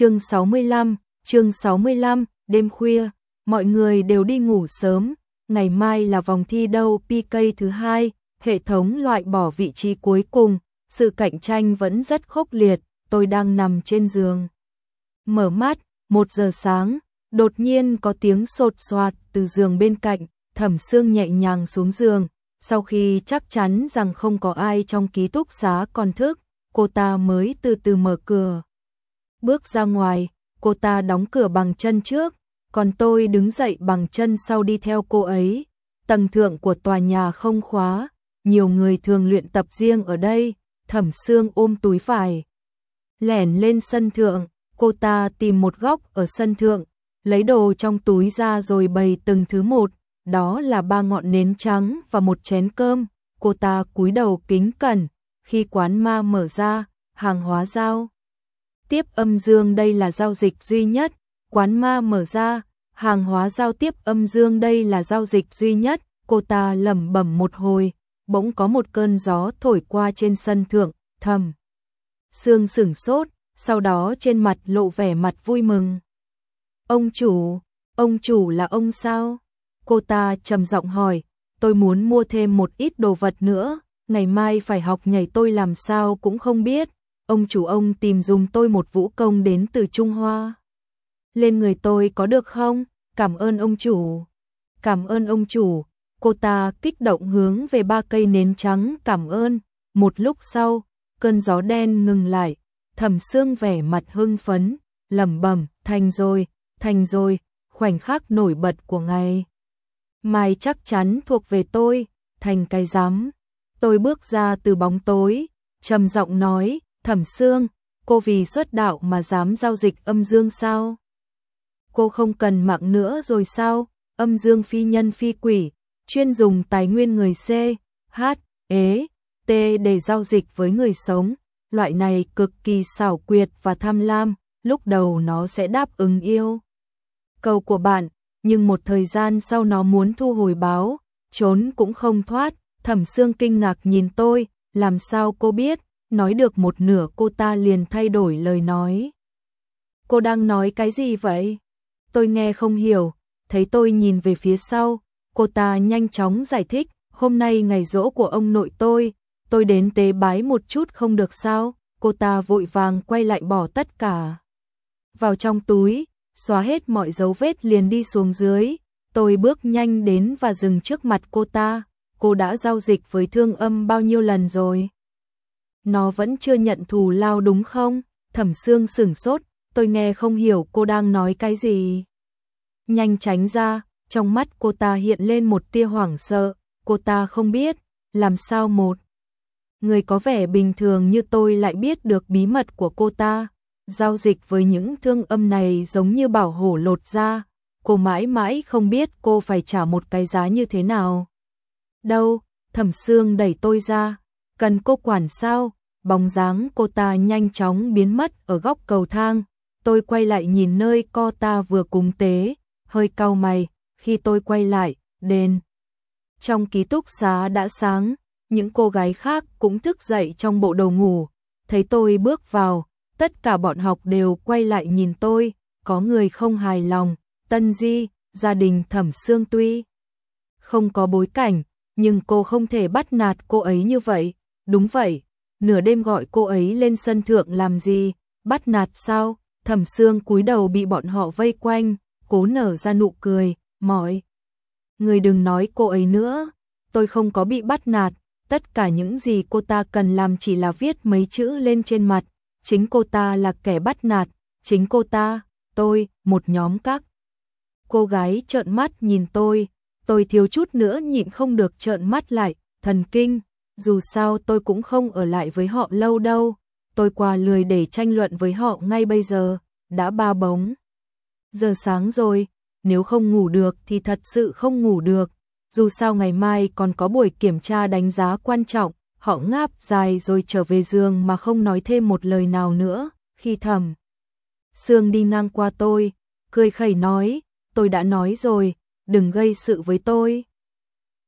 Chương 65, chương 65, đêm khuya, mọi người đều đi ngủ sớm, ngày mai là vòng thi đấu PK thứ hai, hệ thống loại bỏ vị trí cuối cùng, sự cạnh tranh vẫn rất khốc liệt, tôi đang nằm trên giường. Mở mắt, một giờ sáng, đột nhiên có tiếng sột soạt từ giường bên cạnh, thẩm xương nhẹ nhàng xuống giường, sau khi chắc chắn rằng không có ai trong ký túc xá còn thức, cô ta mới từ từ mở cửa. Bước ra ngoài, cô ta đóng cửa bằng chân trước, còn tôi đứng dậy bằng chân sau đi theo cô ấy. Tầng thượng của tòa nhà không khóa, nhiều người thường luyện tập riêng ở đây, thẩm xương ôm túi vải. Lẻn lên sân thượng, cô ta tìm một góc ở sân thượng, lấy đồ trong túi ra rồi bày từng thứ một, đó là ba ngọn nến trắng và một chén cơm, cô ta cúi đầu kính cẩn, khi quán ma mở ra, hàng hóa giao. Tiếp âm dương đây là giao dịch duy nhất, quán ma mở ra, hàng hóa giao tiếp âm dương đây là giao dịch duy nhất, cô ta lẩm bẩm một hồi, bỗng có một cơn gió thổi qua trên sân thượng, thầm. Sương sửng sốt, sau đó trên mặt lộ vẻ mặt vui mừng. Ông chủ, ông chủ là ông sao? Cô ta trầm giọng hỏi, tôi muốn mua thêm một ít đồ vật nữa, ngày mai phải học nhảy tôi làm sao cũng không biết. Ông chủ ông tìm dùng tôi một vũ công đến từ Trung Hoa. Lên người tôi có được không? Cảm ơn ông chủ. Cảm ơn ông chủ. Cô ta kích động hướng về ba cây nến trắng cảm ơn. Một lúc sau, cơn gió đen ngừng lại. Thẩm xương vẻ mặt hưng phấn, lẩm bẩm, thành rồi, thành rồi, khoảnh khắc nổi bật của ngày. Mai chắc chắn thuộc về tôi, thành cái giám. Tôi bước ra từ bóng tối, trầm giọng nói, thẩm Sương, cô vì xuất đạo mà dám giao dịch âm dương sao? Cô không cần mạng nữa rồi sao? Âm dương phi nhân phi quỷ, chuyên dùng tài nguyên người C, H, ế, T để giao dịch với người sống. Loại này cực kỳ xảo quyệt và tham lam, lúc đầu nó sẽ đáp ứng yêu. Cầu của bạn, nhưng một thời gian sau nó muốn thu hồi báo, trốn cũng không thoát, thẩm Sương kinh ngạc nhìn tôi, làm sao cô biết, nói được một nửa cô ta liền thay đổi lời nói. Cô đang nói cái gì vậy? Tôi nghe không hiểu, thấy tôi nhìn về phía sau, cô ta nhanh chóng giải thích, hôm nay ngày rỗ của ông nội tôi, tôi đến tế bái một chút không được sao, cô ta vội vàng quay lại bỏ tất cả vào trong túi, xóa hết mọi dấu vết liền đi xuống dưới, tôi bước nhanh đến và dừng trước mặt cô ta, cô đã giao dịch với thương âm bao nhiêu lần rồi? Nó vẫn chưa nhận thù lao đúng không? Thẩm Sương sửng sốt, tôi nghe không hiểu cô đang nói cái gì. Nhanh tránh ra, trong mắt cô ta hiện lên một tia hoảng sợ, cô ta không biết, làm sao một. Người có vẻ bình thường như tôi lại biết được bí mật của cô ta, giao dịch với những thương âm này giống như bảo hổ lột ra, cô mãi mãi không biết cô phải trả một cái giá như thế nào. Đâu, thẩm xương đẩy tôi ra, cần cô quản sao, bóng dáng cô ta nhanh chóng biến mất ở góc cầu thang, tôi quay lại nhìn nơi cô ta vừa cúng tế, hơi cau mày, khi tôi quay lại, đền. Trong ký túc xá đã sáng, những cô gái khác cũng thức dậy trong bộ đồ ngủ, thấy tôi bước vào, tất cả bọn học đều quay lại nhìn tôi, có người không hài lòng, Tân Di, gia đình Thẩm Sương tuy. Không có bối cảnh, nhưng cô không thể bắt nạt cô ấy như vậy, đúng vậy, nửa đêm gọi cô ấy lên sân thượng làm gì, bắt nạt sao, Thẩm Sương cúi đầu bị bọn họ vây quanh, cố nở ra nụ cười, mỏi người đừng nói cô ấy nữa, tôi không có bị bắt nạt, tất cả những gì cô ta cần làm chỉ là viết mấy chữ lên trên mặt, chính cô ta là kẻ bắt nạt, chính cô ta, tôi, một nhóm các. Cô gái trợn mắt nhìn tôi, tôi thiếu chút nữa nhịn không được trợn mắt lại, thần kinh, dù sao tôi cũng không ở lại với họ lâu đâu, tôi qua lười để tranh luận với họ ngay bây giờ, đã ba bóng. Giờ sáng rồi, nếu không ngủ được thì thật sự không ngủ được, dù sao ngày mai còn có buổi kiểm tra đánh giá quan trọng, họ ngáp dài rồi trở về giường mà không nói thêm một lời nào nữa, khi thầm. Sương đi ngang qua tôi, cười khẩy nói, tôi đã nói rồi, đừng gây sự với tôi.